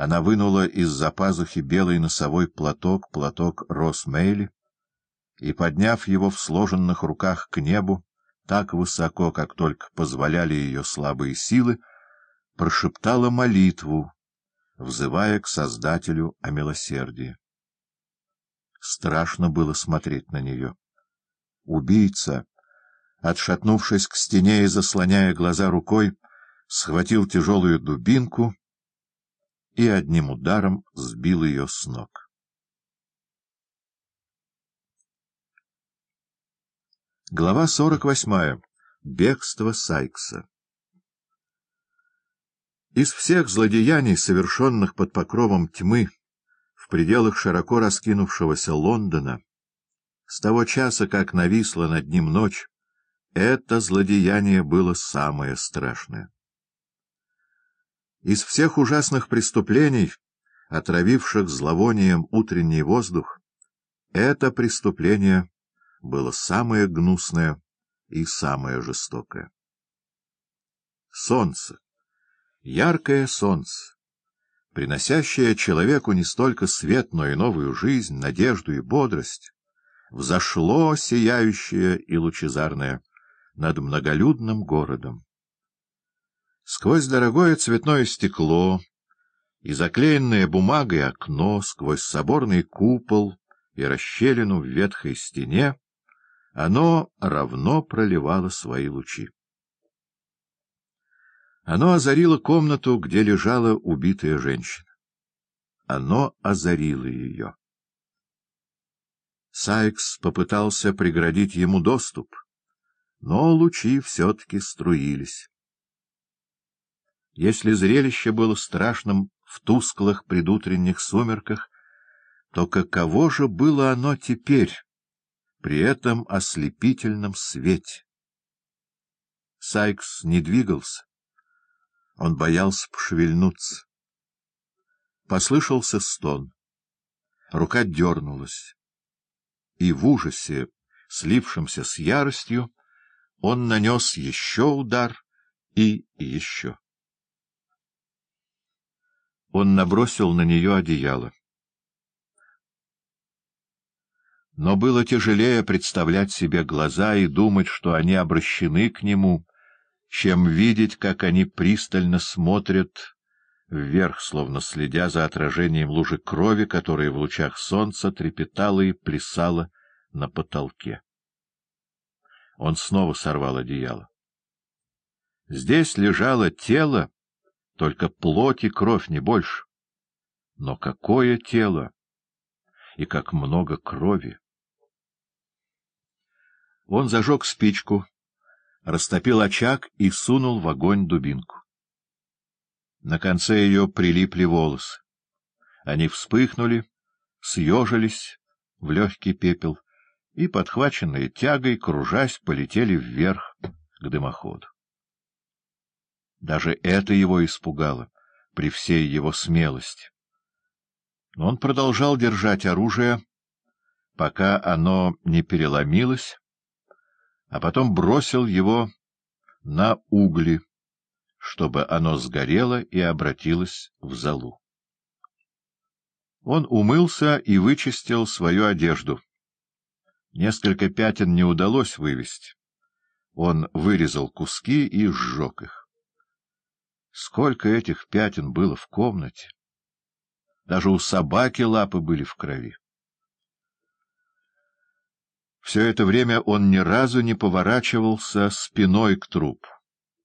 Она вынула из-за пазухи белый носовой платок, платок Росмейли, и, подняв его в сложенных руках к небу, так высоко, как только позволяли ее слабые силы, прошептала молитву, взывая к Создателю о милосердии. Страшно было смотреть на нее. Убийца, отшатнувшись к стене и заслоняя глаза рукой, схватил тяжелую дубинку и одним ударом сбил ее с ног. Глава 48. Бегство Сайкса Из всех злодеяний, совершенных под покровом тьмы в пределах широко раскинувшегося Лондона, с того часа, как нависла над ним ночь, это злодеяние было самое страшное. Из всех ужасных преступлений, отравивших зловонием утренний воздух, это преступление было самое гнусное и самое жестокое. Солнце, яркое солнце, приносящее человеку не столько свет, но и новую жизнь, надежду и бодрость, взошло сияющее и лучезарное над многолюдным городом. Сквозь дорогое цветное стекло и заклеенное бумагой окно, сквозь соборный купол и расщелину в ветхой стене, оно равно проливало свои лучи. Оно озарило комнату, где лежала убитая женщина. Оно озарило ее. Сайкс попытался преградить ему доступ, но лучи все-таки струились. Если зрелище было страшным в тусклых предутренних сумерках, то каково же было оно теперь, при этом ослепительном свете? Сайкс не двигался. Он боялся пошевельнуться. Послышался стон. Рука дернулась. И в ужасе, слившемся с яростью, он нанес еще удар и еще. Он набросил на нее одеяло. Но было тяжелее представлять себе глаза и думать, что они обращены к нему, чем видеть, как они пристально смотрят вверх, словно следя за отражением лужи крови, которая в лучах солнца трепетала и плясала на потолке. Он снова сорвал одеяло. Здесь лежало тело, только плоть и кровь, не больше. Но какое тело! И как много крови! Он зажег спичку, растопил очаг и сунул в огонь дубинку. На конце ее прилипли волосы. Они вспыхнули, съежились в легкий пепел и, подхваченные тягой, кружась, полетели вверх к дымоходу. Даже это его испугало при всей его смелости. Но он продолжал держать оружие, пока оно не переломилось, а потом бросил его на угли, чтобы оно сгорело и обратилось в золу. Он умылся и вычистил свою одежду. Несколько пятен не удалось вывести. Он вырезал куски и сжег их. Сколько этих пятен было в комнате! Даже у собаки лапы были в крови. Все это время он ни разу не поворачивался спиной к трупу.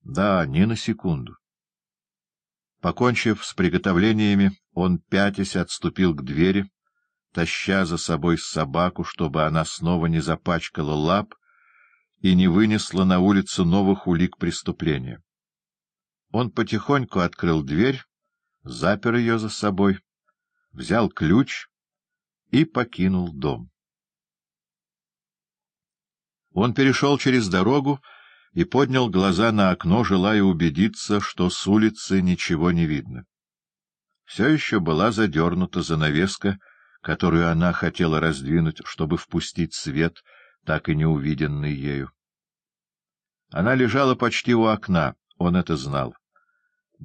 Да, ни на секунду. Покончив с приготовлениями, он, пятясь, отступил к двери, таща за собой собаку, чтобы она снова не запачкала лап и не вынесла на улицу новых улик преступления. Он потихоньку открыл дверь, запер ее за собой, взял ключ и покинул дом. Он перешел через дорогу и поднял глаза на окно, желая убедиться, что с улицы ничего не видно. Все еще была задернута занавеска, которую она хотела раздвинуть, чтобы впустить свет, так и не увиденный ею. Она лежала почти у окна, он это знал.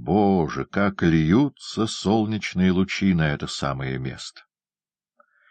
Боже, как льются солнечные лучи на это самое место!